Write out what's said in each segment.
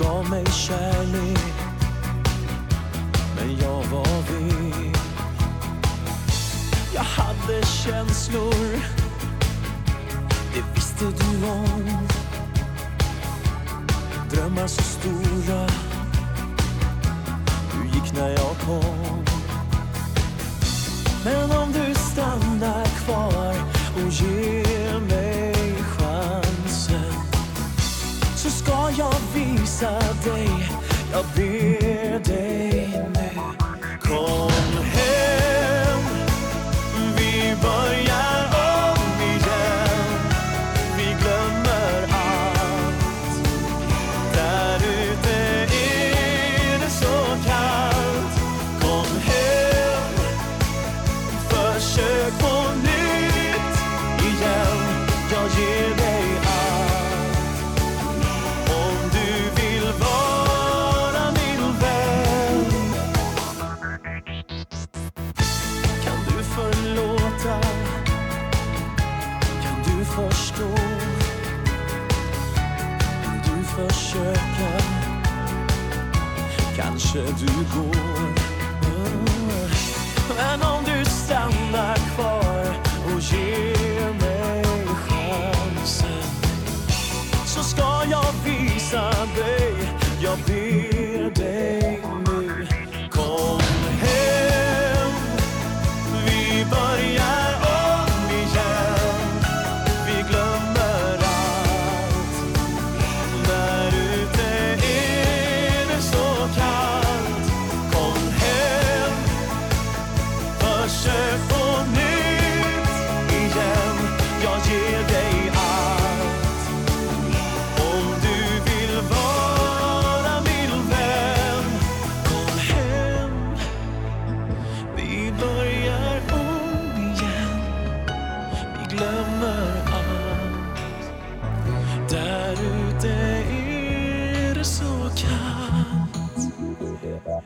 gav mig kärlek Men jag var vek Jag hade känslor Det visste du om. Drömmar så stora Du gick när jag kom. Men om du stannar kvar och ger mig chansen så ska jag visa dig, jag ber dig nu. Försöka? Kanske du går Mm. men om du stannar kvar och ger mig chansen så ska jag visa dig, jag ber dig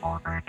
over